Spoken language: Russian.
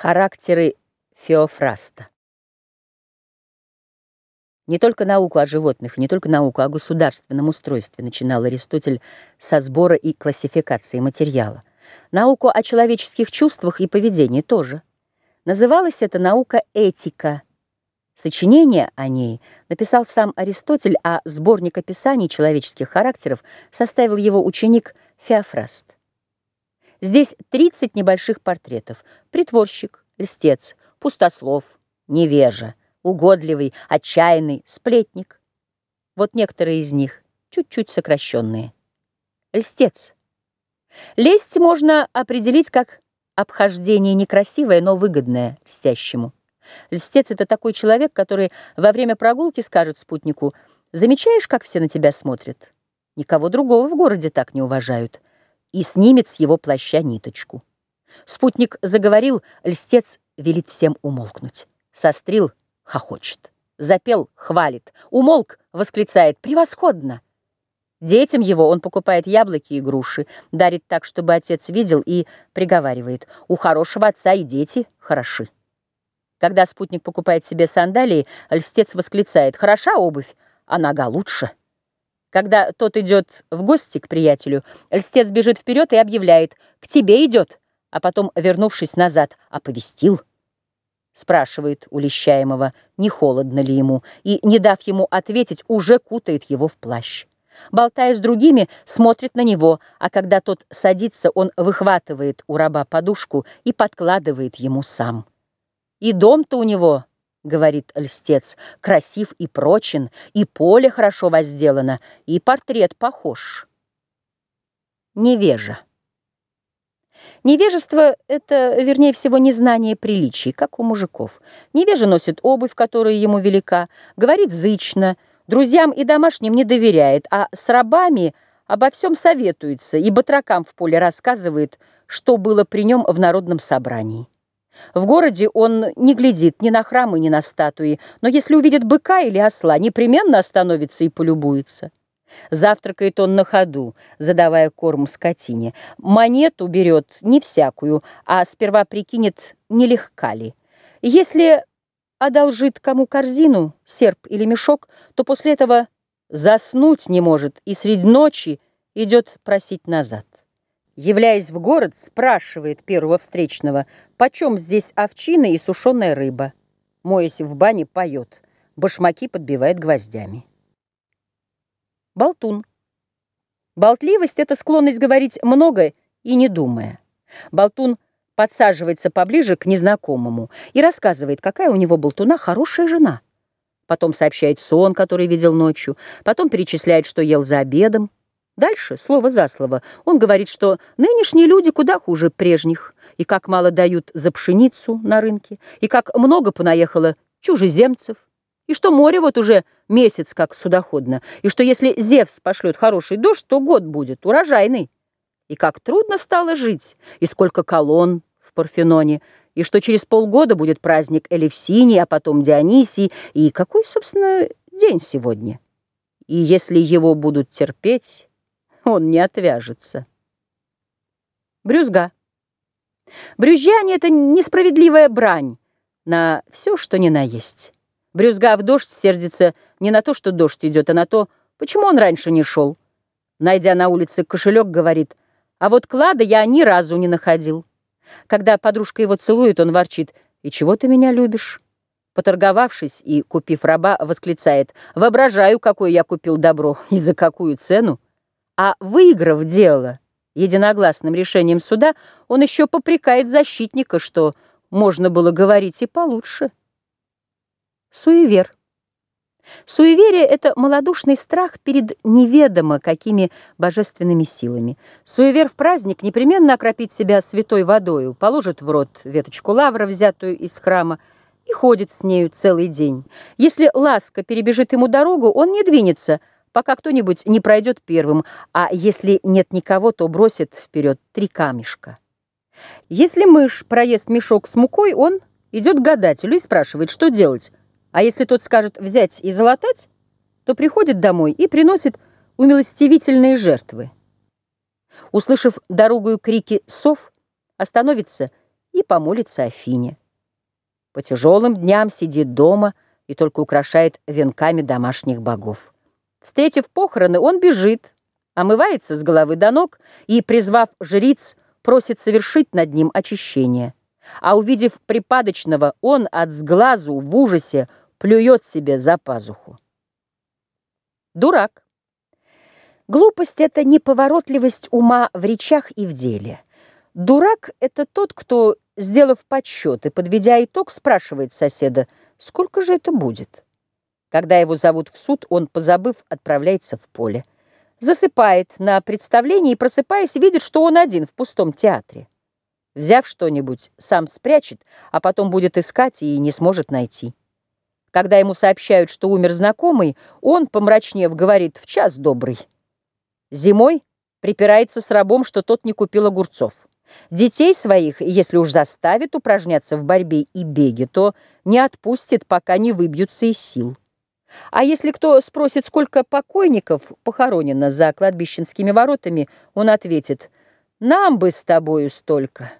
Характеры Феофраста Не только науку о животных, не только науку о государственном устройстве начинал Аристотель со сбора и классификации материала. Науку о человеческих чувствах и поведении тоже. Называлась эта наука этика. Сочинение о ней написал сам Аристотель, а сборник описаний человеческих характеров составил его ученик Феофраст. Здесь 30 небольших портретов. Притворщик, льстец, пустослов, невежа, угодливый, отчаянный, сплетник. Вот некоторые из них, чуть-чуть сокращенные. Льстец. Лесть можно определить как обхождение некрасивое, но выгодное льстящему. Льстец — это такой человек, который во время прогулки скажет спутнику, «Замечаешь, как все на тебя смотрят? Никого другого в городе так не уважают» и снимет с его плаща ниточку. Спутник заговорил, льстец велит всем умолкнуть. Сострил — хохочет. Запел — хвалит. Умолк — восклицает «Превосходно!». Детям его он покупает яблоки и груши, дарит так, чтобы отец видел, и приговаривает «У хорошего отца и дети хороши». Когда спутник покупает себе сандалии, льстец восклицает «Хороша обувь, а нога лучше». Когда тот идет в гости к приятелю, льстец бежит вперед и объявляет «К тебе идет», а потом, вернувшись назад, оповестил. Спрашивает у лещаемого, не холодно ли ему, и, не дав ему ответить, уже кутает его в плащ. Болтая с другими, смотрит на него, а когда тот садится, он выхватывает у раба подушку и подкладывает ему сам. И дом-то у него — говорит льстец, — красив и прочен, и поле хорошо возделано, и портрет похож. Невежа. Невежество — это, вернее всего, незнание приличий, как у мужиков. Невежа носит обувь, которая ему велика, говорит зычно, друзьям и домашним не доверяет, а с рабами обо всем советуется и батракам в поле рассказывает, что было при нем в народном собрании. В городе он не глядит ни на храмы, ни на статуи, но если увидит быка или осла, непременно остановится и полюбуется. Завтракает он на ходу, задавая корм скотине. Монету берет не всякую, а сперва прикинет, нелегка ли. Если одолжит кому корзину, серп или мешок, то после этого заснуть не может и среди ночи идет просить назад. Являясь в город, спрашивает первого встречного, почем здесь овчина и сушеная рыба. Моясь в бане, поет, башмаки подбивает гвоздями. Болтун. Болтливость — это склонность говорить много и не думая. Болтун подсаживается поближе к незнакомому и рассказывает, какая у него болтуна хорошая жена. Потом сообщает сон, который видел ночью, потом перечисляет, что ел за обедом. Дальше, слово за слово, он говорит, что нынешние люди куда хуже прежних, и как мало дают за пшеницу на рынке, и как много понаехало чужеземцев, и что море вот уже месяц как судоходно, и что если Зевс пошлет хороший дождь, то год будет урожайный, и как трудно стало жить, и сколько колонн в Парфеноне, и что через полгода будет праздник Элевсинии, а потом Дионисий, и какой, собственно, день сегодня. И если его будут терпеть он не отвяжется. Брюзга. Брюзжание — это несправедливая брань на все, что не наесть. Брюзга в дождь сердится не на то, что дождь идет, а на то, почему он раньше не шел. Найдя на улице кошелек, говорит, а вот клада я ни разу не находил. Когда подружка его целует, он ворчит, и чего ты меня любишь? Поторговавшись и купив раба, восклицает, воображаю, какое я купил добро и за какую цену. А выиграв дело единогласным решением суда, он еще попрекает защитника, что можно было говорить и получше. Суевер. Суеверие — это малодушный страх перед неведомо какими божественными силами. Суевер в праздник непременно окропит себя святой водою, положит в рот веточку лавра, взятую из храма, и ходит с нею целый день. Если ласка перебежит ему дорогу, он не двинется — пока кто-нибудь не пройдет первым, а если нет никого, то бросит вперед три камешка. Если мышь проест мешок с мукой, он идет к гадателю и спрашивает, что делать. А если тот скажет взять и залатать, то приходит домой и приносит умилостивительные жертвы. Услышав дорогую крики сов, остановится и помолится Афине. По тяжелым дням сидит дома и только украшает венками домашних богов. Встретив похороны, он бежит, омывается с головы до ног и, призвав жриц, просит совершить над ним очищение. А увидев припадочного, он от сглазу в ужасе плюет себе за пазуху. Дурак. Глупость — это неповоротливость ума в речах и в деле. Дурак — это тот, кто, сделав подсчет и подведя итог, спрашивает соседа, сколько же это будет. Когда его зовут в суд, он, позабыв, отправляется в поле. Засыпает на представлении и, просыпаясь, видит, что он один в пустом театре. Взяв что-нибудь, сам спрячет, а потом будет искать и не сможет найти. Когда ему сообщают, что умер знакомый, он, помрачнев, говорит «в час добрый». Зимой припирается с рабом, что тот не купил огурцов. Детей своих, если уж заставит упражняться в борьбе и беге, то не отпустит, пока не выбьются из сил. А если кто спросит, сколько покойников похоронено за кладбищенскими воротами, он ответит, «Нам бы с тобою столько».